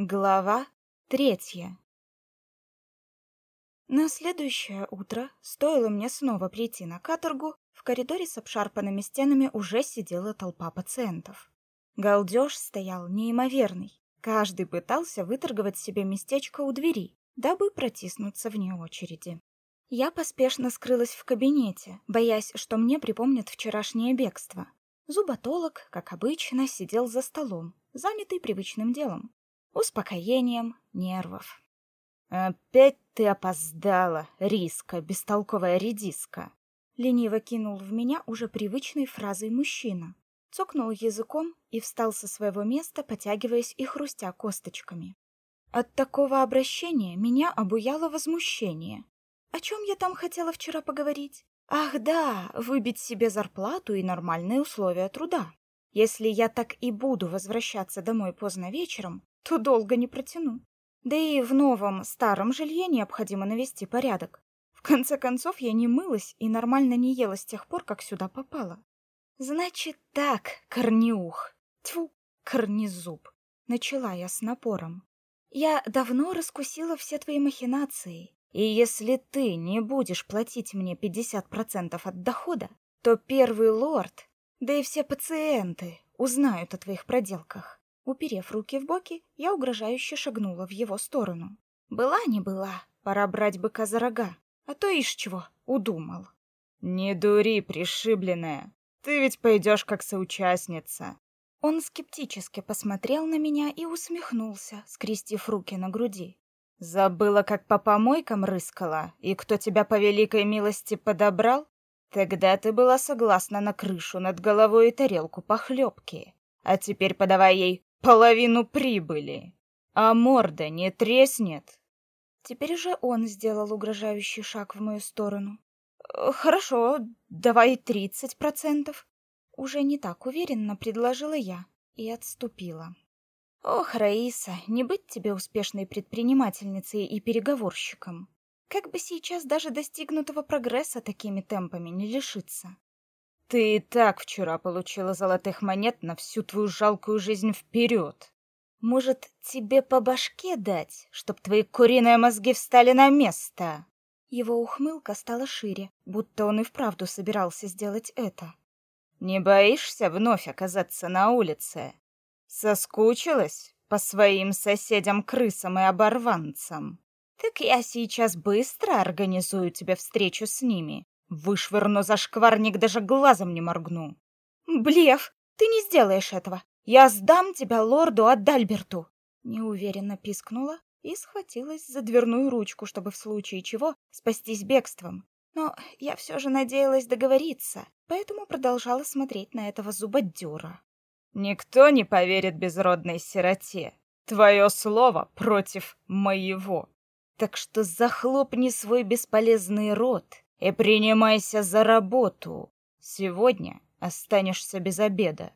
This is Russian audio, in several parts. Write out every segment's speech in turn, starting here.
Глава третья. На следующее утро, стоило мне снова прийти на каторгу, в коридоре с обшарпанными стенами уже сидела толпа пациентов. Галдеж стоял неимоверный. Каждый пытался выторговать себе местечко у двери, дабы протиснуться вне очереди. Я поспешно скрылась в кабинете, боясь, что мне припомнят вчерашнее бегство. Зуботолог, как обычно, сидел за столом, занятый привычным делом успокоением нервов. «Опять ты опоздала, риска, бестолковая редиска!» Лениво кинул в меня уже привычной фразой мужчина. Цокнул языком и встал со своего места, потягиваясь и хрустя косточками. От такого обращения меня обуяло возмущение. О чем я там хотела вчера поговорить? Ах да, выбить себе зарплату и нормальные условия труда. Если я так и буду возвращаться домой поздно вечером, то долго не протяну. Да и в новом, старом жилье необходимо навести порядок. В конце концов, я не мылась и нормально не ела с тех пор, как сюда попала. Значит так, корнеух. Тьфу, корнезуб. Начала я с напором. Я давно раскусила все твои махинации. И если ты не будешь платить мне 50% от дохода, то первый лорд, да и все пациенты узнают о твоих проделках. Уперев руки в боки, я угрожающе шагнула в его сторону. Была не была, пора брать быка за рога, а то ишь чего, удумал. Не дури, пришибленная. Ты ведь пойдешь как соучастница. Он скептически посмотрел на меня и усмехнулся, скрестив руки на груди. Забыла, как по помойкам рыскала, и кто тебя по великой милости подобрал? Тогда ты была согласна на крышу над головой и тарелку похлебки. А теперь подавай ей половину прибыли. А морда не треснет. Теперь же он сделал угрожающий шаг в мою сторону. «Э, хорошо, давай тридцать процентов. Уже не так уверенно предложила я и отступила. Ох, Раиса, не быть тебе успешной предпринимательницей и переговорщиком. Как бы сейчас даже достигнутого прогресса такими темпами не лишиться. Ты и так вчера получила золотых монет на всю твою жалкую жизнь вперед. Может, тебе по башке дать, чтоб твои куриные мозги встали на место? Его ухмылка стала шире, будто он и вправду собирался сделать это. Не боишься вновь оказаться на улице? Соскучилась по своим соседям-крысам и оборванцам? Так я сейчас быстро организую тебе встречу с ними. Вышвырну за шкварник, даже глазом не моргну. Блеф, ты не сделаешь этого. Я сдам тебя лорду Адальберту. Неуверенно пискнула и схватилась за дверную ручку, чтобы в случае чего спастись бегством. Но я все же надеялась договориться, поэтому продолжала смотреть на этого зубодера. Никто не поверит безродной сироте. Твое слово против моего. Так что захлопни свой бесполезный рот и принимайся за работу. Сегодня останешься без обеда.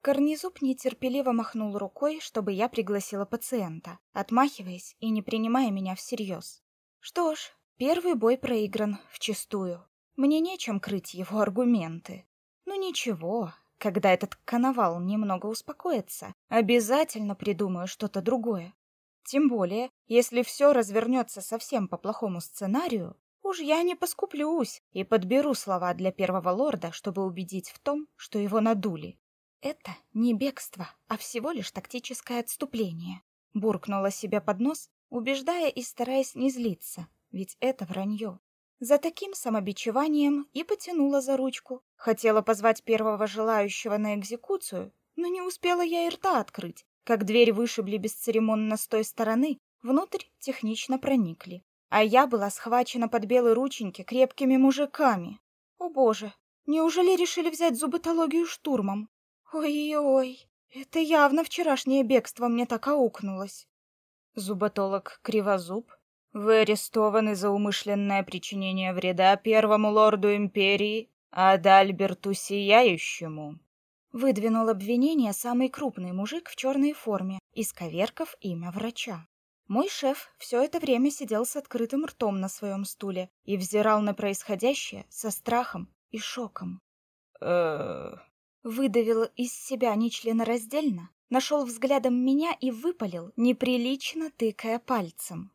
Корнезуб нетерпеливо махнул рукой, чтобы я пригласила пациента, отмахиваясь и не принимая меня всерьез. Что ж, первый бой проигран вчистую. Мне нечем крыть его аргументы. Ну ничего, когда этот коновал немного успокоится, обязательно придумаю что-то другое. Тем более, если все развернется совсем по плохому сценарию, Уж я не поскуплюсь и подберу слова для первого лорда, чтобы убедить в том, что его надули. Это не бегство, а всего лишь тактическое отступление. Буркнула себе под нос, убеждая и стараясь не злиться, ведь это вранье. За таким самобичеванием и потянула за ручку. Хотела позвать первого желающего на экзекуцию, но не успела я и рта открыть, как дверь вышибли бесцеремонно с той стороны, внутрь технично проникли а я была схвачена под белые рученьки крепкими мужиками. О боже, неужели решили взять зуботологию штурмом? Ой-ой, это явно вчерашнее бегство мне так аукнулось. Зуботолог Кривозуб, вы арестованы за умышленное причинение вреда первому лорду империи Адальберту Сияющему. Выдвинул обвинение самый крупный мужик в черной форме, исковеркав имя врача. Мой шеф все это время сидел с открытым ртом на своем стуле и взирал на происходящее со страхом и шоком. Выдавил из себя нечленораздельно, нашел взглядом меня и выпалил, неприлично тыкая пальцем.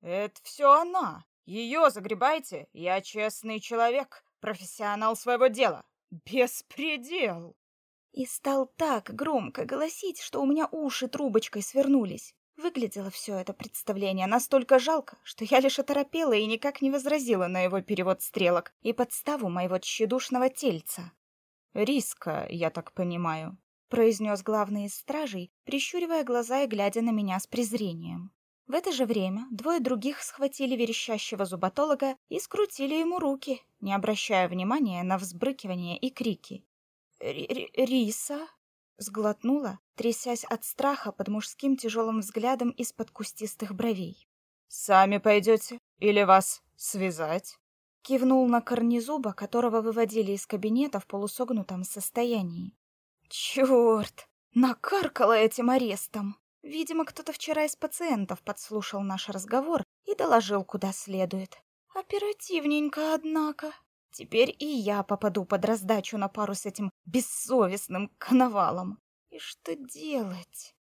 «Это все она. Ее загребайте. Я честный человек, профессионал своего дела. Беспредел!» И стал так громко голосить, что у меня уши трубочкой свернулись. Выглядело все это представление настолько жалко, что я лишь оторопела и никак не возразила на его перевод стрелок и подставу моего тщедушного тельца. «Риска, я так понимаю», — произнес главный из стражей, прищуривая глаза и глядя на меня с презрением. В это же время двое других схватили верещащего зуботолога и скрутили ему руки, не обращая внимания на взбрыкивания и крики. «Риса?» — сглотнула, трясясь от страха под мужским тяжелым взглядом из-под кустистых бровей. «Сами пойдете? Или вас связать?» Кивнул на корнезуба, которого выводили из кабинета в полусогнутом состоянии. Черт! Накаркала этим арестом! Видимо, кто-то вчера из пациентов подслушал наш разговор и доложил куда следует. Оперативненько, однако. Теперь и я попаду под раздачу на пару с этим бессовестным коновалом. И что делать?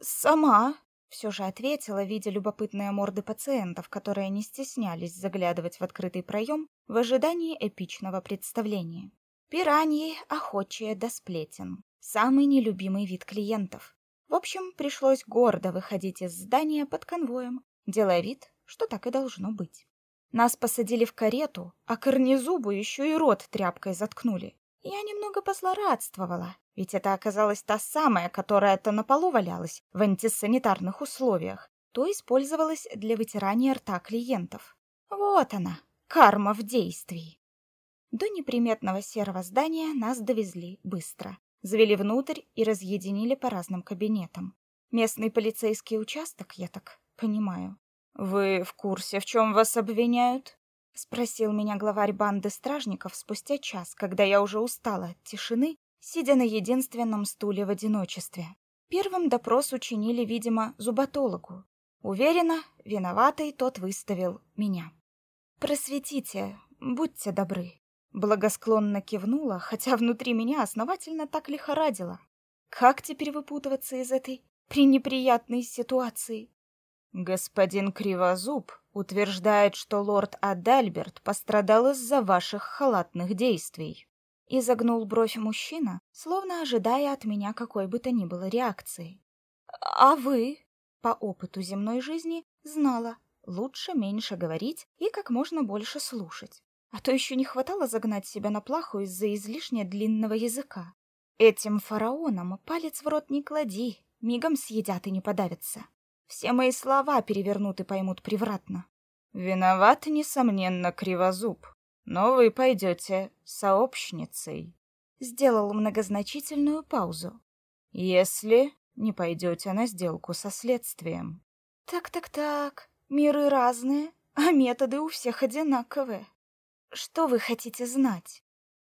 Сама, все же ответила, видя любопытные морды пациентов, которые не стеснялись заглядывать в открытый проем в ожидании эпичного представления. Пираньи, охочие до сплетен. Самый нелюбимый вид клиентов. В общем, пришлось гордо выходить из здания под конвоем, делая вид, что так и должно быть. Нас посадили в карету, а корнезубу еще и рот тряпкой заткнули. Я немного позлорадствовала, ведь это оказалась та самая, которая то на полу валялась в антисанитарных условиях, то использовалась для вытирания рта клиентов. Вот она, карма в действии. До неприметного серого здания нас довезли быстро. Завели внутрь и разъединили по разным кабинетам. Местный полицейский участок, я так понимаю. Вы в курсе, в чем вас обвиняют? спросил меня главарь банды стражников спустя час, когда я уже устала от тишины, сидя на единственном стуле в одиночестве. Первым допрос учинили, видимо, зуботологу. Уверена, виноватый тот выставил меня. Просветите, будьте добры. Благосклонно кивнула, хотя внутри меня основательно так лихорадило. Как теперь выпутываться из этой пренеприятной ситуации? Господин Кривозуб утверждает, что лорд Адальберт пострадал из-за ваших халатных действий. Изогнул бровь мужчина, словно ожидая от меня какой бы то ни было реакции. А вы, по опыту земной жизни, знала, лучше меньше говорить и как можно больше слушать. А то еще не хватало загнать себя на плаху из-за излишне длинного языка. Этим фараонам палец в рот не клади, мигом съедят и не подавятся. Все мои слова перевернуты поймут превратно. Виноват, несомненно, Кривозуб, но вы пойдете сообщницей. Сделал многозначительную паузу. Если не пойдете на сделку со следствием. Так-так-так, миры разные, а методы у всех одинаковые. Что вы хотите знать?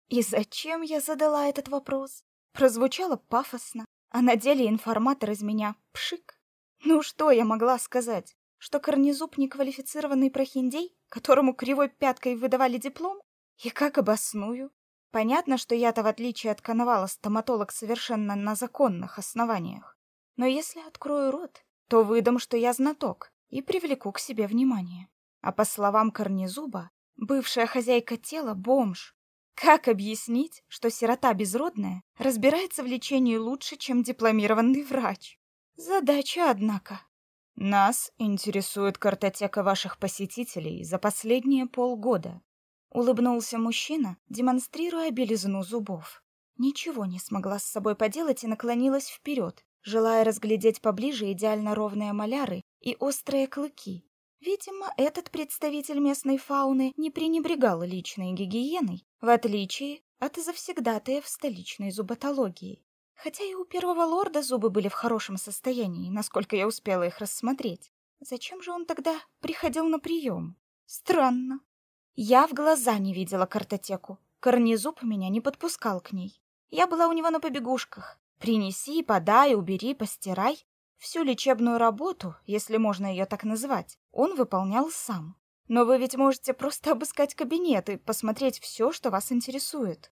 И зачем я задала этот вопрос? Прозвучало пафосно, а на деле информатор из меня пшик. Ну что я могла сказать? Что Корнезуб неквалифицированный прохиндей, которому кривой пяткой выдавали диплом? И как обосную? Понятно, что я-то, в отличие от Коновала, стоматолог совершенно на законных основаниях. Но если открою рот, то выдам, что я знаток, и привлеку к себе внимание. А по словам Корнезуба, Бывшая хозяйка тела — бомж. Как объяснить, что сирота безродная разбирается в лечении лучше, чем дипломированный врач? Задача, однако. Нас интересует картотека ваших посетителей за последние полгода. Улыбнулся мужчина, демонстрируя белизну зубов. Ничего не смогла с собой поделать и наклонилась вперед, желая разглядеть поближе идеально ровные маляры и острые клыки, Видимо, этот представитель местной фауны не пренебрегал личной гигиеной, в отличие от завсегдатаев столичной зуботологии. Хотя и у первого лорда зубы были в хорошем состоянии, насколько я успела их рассмотреть. Зачем же он тогда приходил на прием? Странно. Я в глаза не видела картотеку. Корнезуб меня не подпускал к ней. Я была у него на побегушках. Принеси, подай, убери, постирай. Всю лечебную работу, если можно ее так назвать, он выполнял сам. Но вы ведь можете просто обыскать кабинет и посмотреть все, что вас интересует.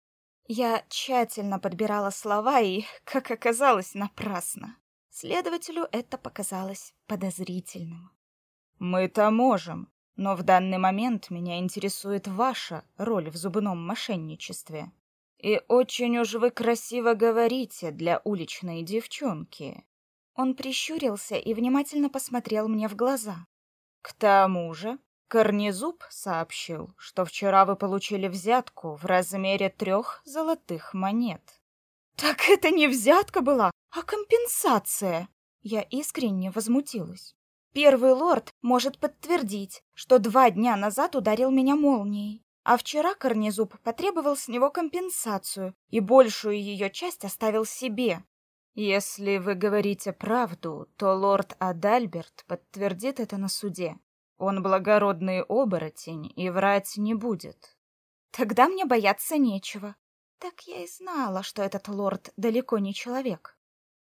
Я тщательно подбирала слова и, как оказалось, напрасно. Следователю это показалось подозрительным. Мы-то можем, но в данный момент меня интересует ваша роль в зубном мошенничестве. И очень уж вы красиво говорите для уличной девчонки. Он прищурился и внимательно посмотрел мне в глаза. К тому же, Корнезуб сообщил, что вчера вы получили взятку в размере трех золотых монет. Так это не взятка была, а компенсация. Я искренне возмутилась. Первый лорд может подтвердить, что два дня назад ударил меня молнией, а вчера Корнезуб потребовал с него компенсацию и большую ее часть оставил себе. Если вы говорите правду, то лорд Адальберт подтвердит это на суде. Он благородный оборотень и врать не будет. Тогда мне бояться нечего. Так я и знала, что этот лорд далеко не человек.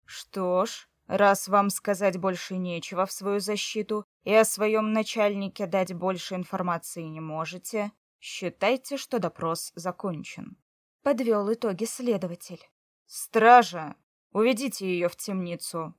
Что ж, раз вам сказать больше нечего в свою защиту и о своем начальнике дать больше информации не можете, считайте, что допрос закончен. Подвел итоги следователь. Стража, уведите ее в темницу.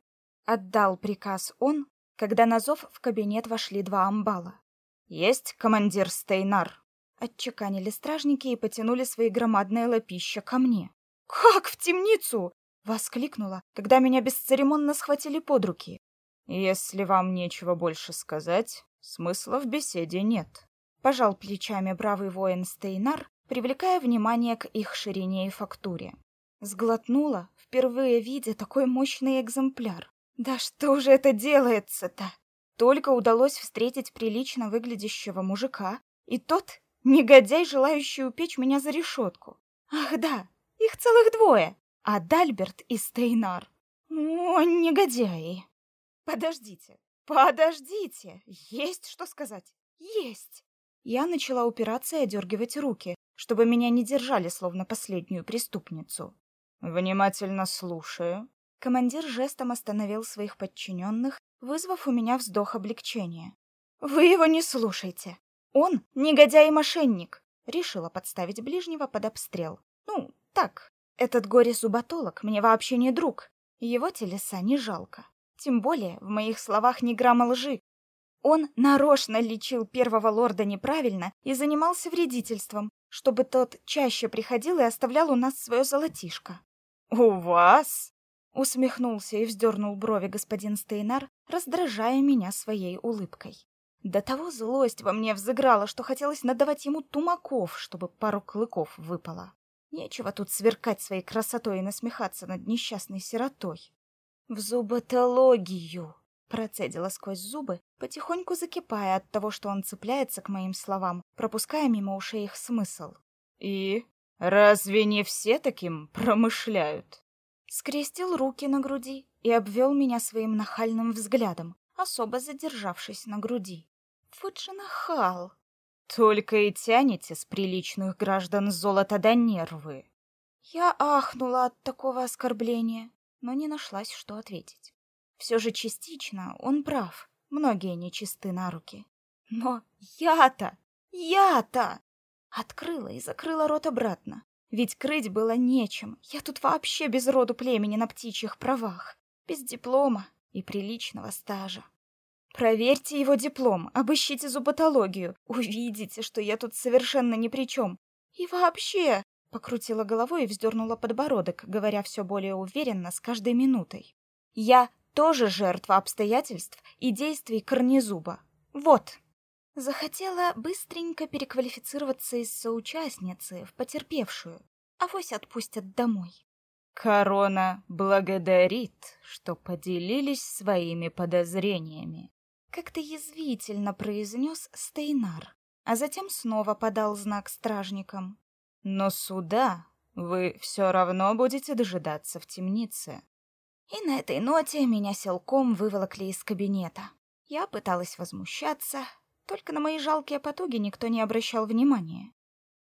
Отдал приказ он, когда на зов в кабинет вошли два амбала. Есть командир Стейнар. Отчеканили стражники и потянули свои громадные лапища ко мне. «Как в темницу?» — воскликнула, когда меня бесцеремонно схватили под руки. «Если вам нечего больше сказать, смысла в беседе нет», — пожал плечами бравый воин Стейнар, привлекая внимание к их ширине и фактуре. Сглотнула, впервые видя такой мощный экземпляр. «Да что же это делается-то?» Только удалось встретить прилично выглядящего мужика, и тот Негодяй, желающий упечь меня за решетку. Ах да, их целых двое. А Дальберт и Стейнар. О, негодяи. Подождите, подождите. Есть что сказать. Есть. Я начала упираться и одергивать руки, чтобы меня не держали словно последнюю преступницу. Внимательно слушаю. Командир жестом остановил своих подчиненных, вызвав у меня вздох облегчения. Вы его не слушайте. Он негодяй и мошенник. Решила подставить ближнего под обстрел. Ну, так. Этот горе-зуботолог мне вообще не друг. Его телеса не жалко. Тем более в моих словах ни грамма лжи. Он нарочно лечил первого лорда неправильно и занимался вредительством, чтобы тот чаще приходил и оставлял у нас свое золотишко. «У вас?» — усмехнулся и вздернул брови господин Стейнар, раздражая меня своей улыбкой. До того злость во мне взыграла, что хотелось надавать ему тумаков, чтобы пару клыков выпало. Нечего тут сверкать своей красотой и насмехаться над несчастной сиротой. В зуботологию, процедила сквозь зубы, потихоньку закипая от того, что он цепляется к моим словам, пропуская мимо ушей их смысл. И разве не все таким промышляют? Скрестил руки на груди и обвел меня своим нахальным взглядом, особо задержавшись на груди. Вот же нахал. Только и тянете с приличных граждан золото до нервы. Я ахнула от такого оскорбления, но не нашлась, что ответить. Все же частично он прав. Многие нечисты на руки. Но я-то, я-то открыла и закрыла рот обратно. Ведь крыть было нечем. Я тут вообще без роду племени на птичьих правах, без диплома и приличного стажа. Проверьте его диплом, обыщите зуботологию, увидите, что я тут совершенно ни при чем. И вообще, покрутила головой и вздернула подбородок, говоря все более уверенно с каждой минутой. Я тоже жертва обстоятельств и действий Корнезуба. Вот. Захотела быстренько переквалифицироваться из соучастницы в потерпевшую. Авось отпустят домой. Корона благодарит, что поделились своими подозрениями как-то язвительно произнес Стейнар, а затем снова подал знак стражникам. Но суда вы все равно будете дожидаться в темнице. И на этой ноте меня силком выволокли из кабинета. Я пыталась возмущаться, только на мои жалкие потуги никто не обращал внимания.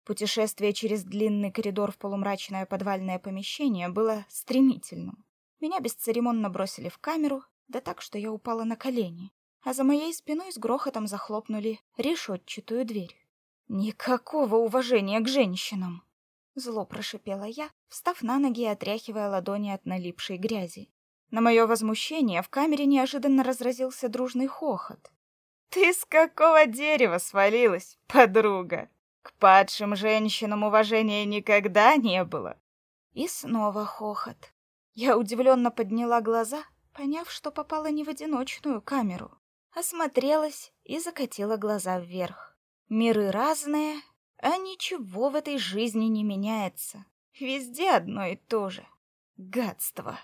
Путешествие через длинный коридор в полумрачное подвальное помещение было стремительным. Меня бесцеремонно бросили в камеру, да так, что я упала на колени а за моей спиной с грохотом захлопнули решетчатую дверь. Никакого уважения к женщинам. Зло прошипела я, встав на ноги и отряхивая ладони от налипшей грязи. На мое возмущение в камере неожиданно разразился дружный хохот. «Ты с какого дерева свалилась, подруга? К падшим женщинам уважения никогда не было!» И снова хохот. Я удивленно подняла глаза, поняв, что попала не в одиночную камеру. Осмотрелась и закатила глаза вверх. Миры разные, а ничего в этой жизни не меняется. Везде одно и то же. Гадство.